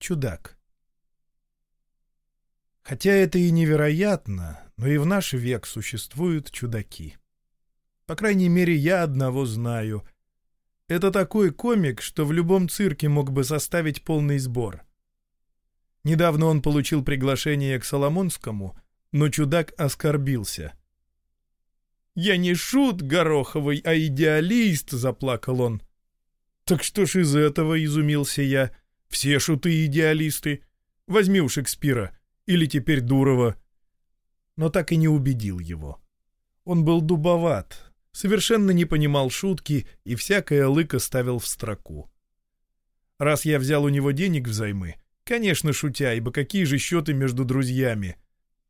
Чудак. Хотя это и невероятно, но и в наш век существуют чудаки. По крайней мере, я одного знаю. Это такой комик, что в любом цирке мог бы составить полный сбор. Недавно он получил приглашение к Соломонскому, но чудак оскорбился. «Я не шут Гороховый, а идеалист», — заплакал он. «Так что ж из этого?» — изумился я. «Все шуты идеалисты. Возьми у Шекспира. Или теперь Дурова». Но так и не убедил его. Он был дубоват, совершенно не понимал шутки и всякое лыко ставил в строку. Раз я взял у него денег взаймы, конечно, шутя, ибо какие же счеты между друзьями.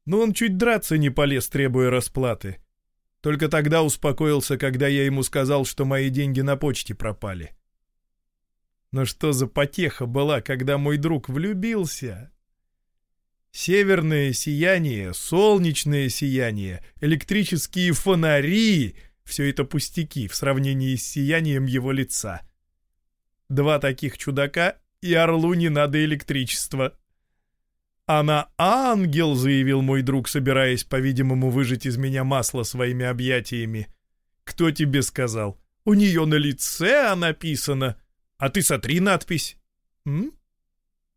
Но он чуть драться не полез, требуя расплаты. Только тогда успокоился, когда я ему сказал, что мои деньги на почте пропали. Но что за потеха была, когда мой друг влюбился? Северное сияние, солнечное сияние, электрические фонари — все это пустяки в сравнении с сиянием его лица. Два таких чудака, и орлу не надо электричества. «Она ангел», — заявил мой друг, собираясь, по-видимому, выжать из меня масло своими объятиями. «Кто тебе сказал? У нее на лице написано. А ты сотри надпись». «М?»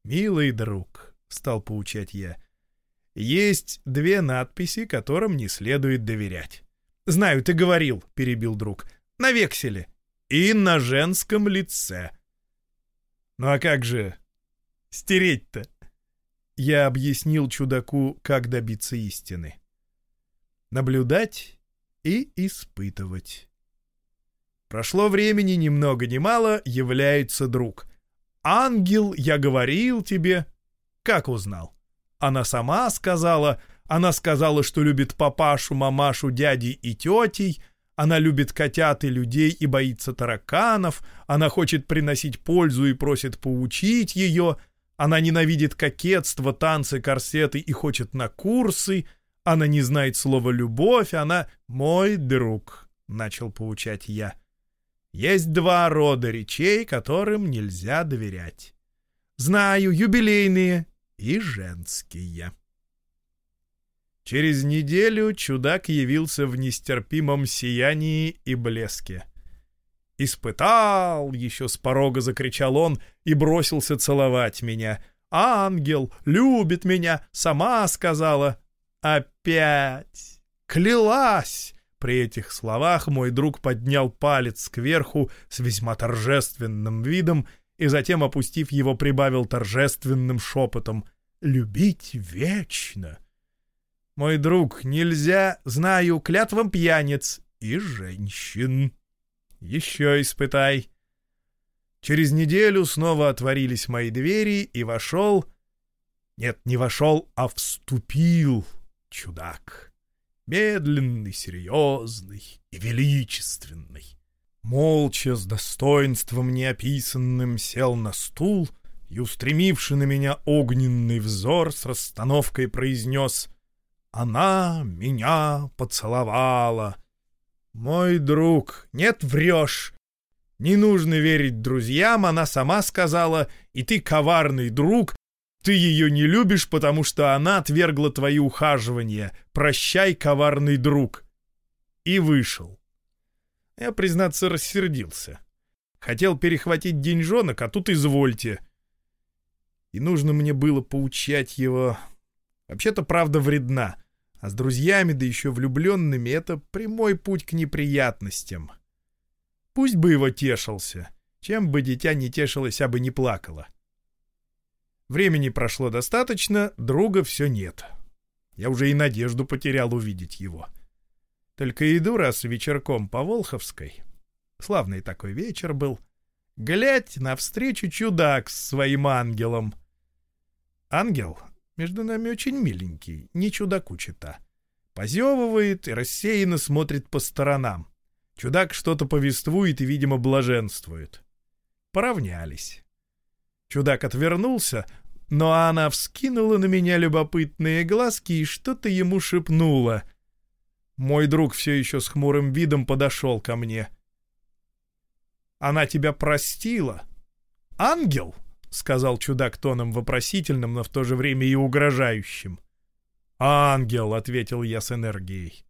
«Милый друг», — стал поучать я, — «есть две надписи, которым не следует доверять». «Знаю, ты говорил», — перебил друг, — «на векселе и на женском лице». «Ну а как же стереть-то?» Я объяснил чудаку, как добиться истины. Наблюдать и испытывать. Прошло времени ни много ни мало, является друг. «Ангел, я говорил тебе». Как узнал? Она сама сказала, она сказала, что любит папашу, мамашу, дяди и тетей, она любит котят и людей и боится тараканов, она хочет приносить пользу и просит поучить ее — она ненавидит кокетство, танцы, корсеты и хочет на курсы. Она не знает слова «любовь», она «мой друг», — начал поучать я. Есть два рода речей, которым нельзя доверять. Знаю, юбилейные и женские. Через неделю чудак явился в нестерпимом сиянии и блеске. «Испытал!» — еще с порога закричал он и бросился целовать меня. «Ангел любит меня!» — сама сказала. «Опять!» «Клялась!» При этих словах мой друг поднял палец кверху с весьма торжественным видом и затем, опустив его, прибавил торжественным шепотом «Любить вечно!» «Мой друг, нельзя, знаю, клятвам пьяниц и женщин!» Еще испытай. Через неделю снова отворились мои двери, и вошел... Нет, не вошел, а вступил чудак. Медленный, серьезный и величественный. Молча, с достоинством неописанным, сел на стул и, устремивший на меня огненный взор, с расстановкой произнес «Она меня поцеловала». «Мой друг, нет, врешь. Не нужно верить друзьям, она сама сказала, и ты коварный друг, ты ее не любишь, потому что она отвергла твои ухаживания. Прощай, коварный друг». И вышел. Я, признаться, рассердился. Хотел перехватить деньжонок, а тут извольте. И нужно мне было поучать его. Вообще-то правда вредна. А с друзьями, да еще влюбленными, это прямой путь к неприятностям. Пусть бы его тешился, чем бы дитя не тешилось, а бы не плакало. Времени прошло достаточно, друга все нет. Я уже и надежду потерял увидеть его. Только иду раз вечерком по Волховской. Славный такой вечер был. Глядь, навстречу чудак с своим ангелом. Ангел между нами очень миленький, не чудаку. Позевывает и рассеянно смотрит по сторонам. Чудак что-то повествует и, видимо, блаженствует. Поравнялись. Чудак отвернулся, но она вскинула на меня любопытные глазки и что-то ему шепнула. Мой друг все еще с хмурым видом подошел ко мне. «Она тебя простила?» «Ангел?» — сказал чудак тоном вопросительным, но в то же время и угрожающим. «Ангел», — ответил я с энергией.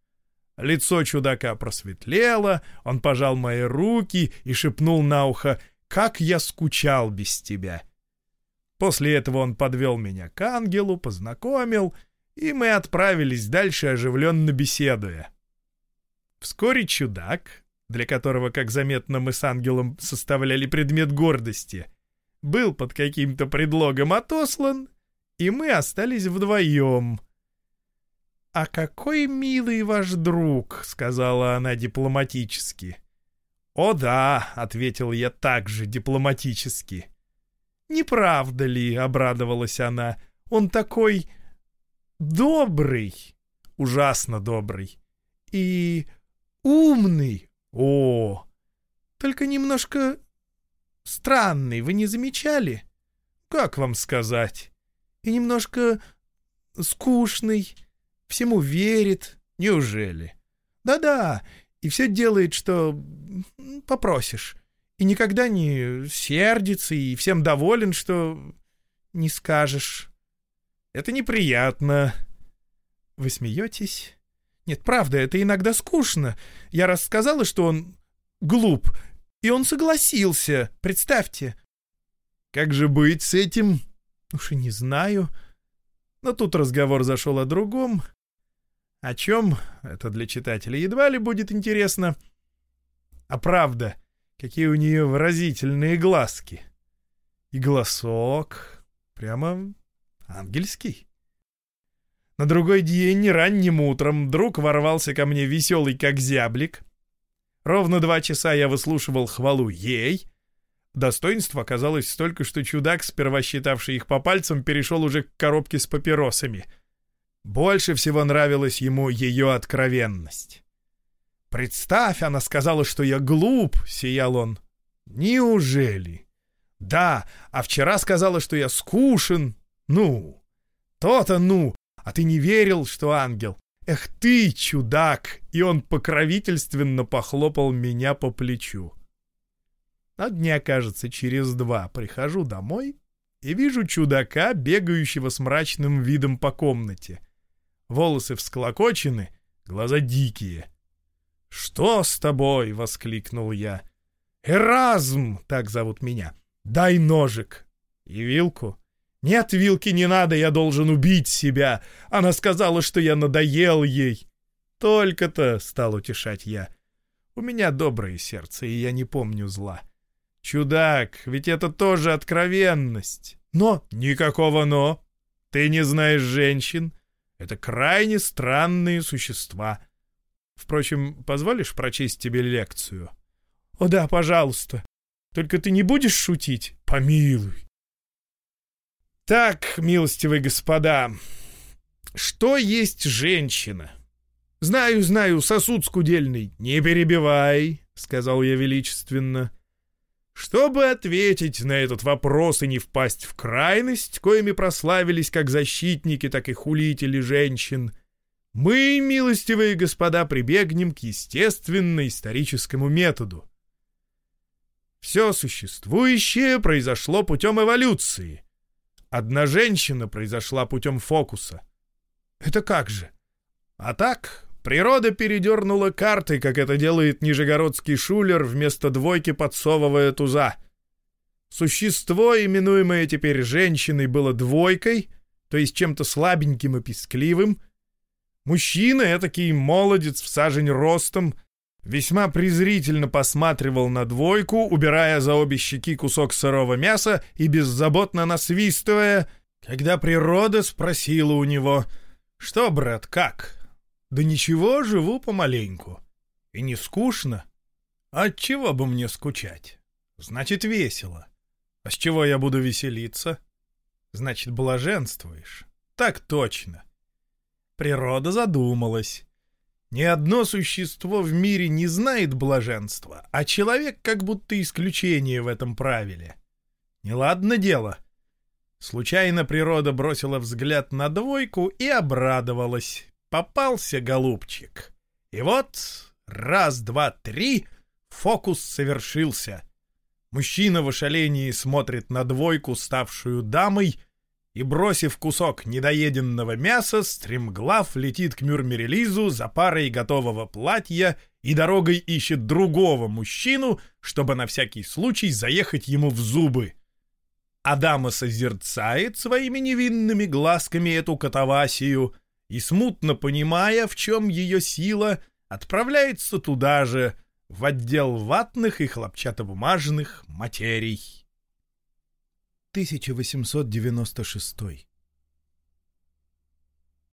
Лицо чудака просветлело, он пожал мои руки и шепнул на ухо «Как я скучал без тебя!» После этого он подвел меня к ангелу, познакомил, и мы отправились дальше, оживленно беседуя. Вскоре чудак, для которого, как заметно, мы с ангелом составляли предмет гордости, был под каким-то предлогом отослан, и мы остались вдвоем — «А какой милый ваш друг», — сказала она дипломатически. «О да», — ответил я также дипломатически. «Не правда ли?» — обрадовалась она. «Он такой добрый, ужасно добрый, и умный. О, только немножко странный, вы не замечали? Как вам сказать? И немножко скучный, всему верит. Неужели? Да-да, и все делает, что попросишь. И никогда не сердится, и всем доволен, что не скажешь. Это неприятно. Вы смеетесь? Нет, правда, это иногда скучно. Я рассказала, что он глуп, и он согласился, представьте. Как же быть с этим? Уж и не знаю. Но тут разговор зашел о другом, о чем? Это для читателя едва ли будет интересно. А правда, какие у нее выразительные глазки. И голосок прямо ангельский. На другой день, ранним утром, друг ворвался ко мне веселый, как зяблик. Ровно два часа я выслушивал хвалу ей. Достоинство оказалось столько, что чудак, сперва считавший их по пальцам, перешел уже к коробке с папиросами — больше всего нравилась ему ее откровенность. «Представь, она сказала, что я глуп», — сиял он. «Неужели?» «Да, а вчера сказала, что я скушен. Ну, то-то ну, а ты не верил, что ангел? Эх ты, чудак!» И он покровительственно похлопал меня по плечу. На дня, кажется, через два прихожу домой и вижу чудака, бегающего с мрачным видом по комнате — волосы всклокочены, глаза дикие. «Что с тобой?» — воскликнул я. «Эразм!» — так зовут меня. «Дай ножик!» «И вилку?» «Нет, вилки не надо, я должен убить себя. Она сказала, что я надоел ей». «Только-то», — стал утешать я. «У меня доброе сердце, и я не помню зла». «Чудак, ведь это тоже откровенность». «Но...» «Никакого «но». Ты не знаешь женщин. Это крайне странные существа. Впрочем, позволишь прочесть тебе лекцию? — О да, пожалуйста. Только ты не будешь шутить? Помилуй. Так, милостивые господа, что есть женщина? Знаю, знаю, сосуд скудельный. Не перебивай, — сказал я величественно. — чтобы ответить на этот вопрос и не впасть в крайность, коими прославились как защитники, так и хулители женщин, мы, милостивые господа, прибегнем к естественно-историческому методу. Все существующее произошло путем эволюции. Одна женщина произошла путем фокуса. Это как же? А так, Природа передернула карты, как это делает нижегородский шулер, вместо двойки подсовывая туза. Существо, именуемое теперь женщиной, было двойкой, то есть чем-то слабеньким и пискливым. Мужчина, этакий молодец в сажень ростом, весьма презрительно посматривал на двойку, убирая за обе щеки кусок сырого мяса и беззаботно насвистывая, когда природа спросила у него «Что, брат, как? Да ничего, живу помаленьку. И не скучно. От чего бы мне скучать? Значит, весело. А с чего я буду веселиться? Значит, блаженствуешь. Так точно. Природа задумалась. Ни одно существо в мире не знает блаженства, а человек как будто исключение в этом правиле. Неладно дело. Случайно природа бросила взгляд на двойку и обрадовалась. Попался, голубчик. И вот, раз, два, три, фокус совершился. Мужчина в ошалении смотрит на двойку, ставшую дамой, и, бросив кусок недоеденного мяса, стремглав летит к Мюрмерелизу за парой готового платья и дорогой ищет другого мужчину, чтобы на всякий случай заехать ему в зубы. А дама созерцает своими невинными глазками эту катавасию и, смутно понимая, в чем ее сила, отправляется туда же, в отдел ватных и хлопчатобумажных материй. 1896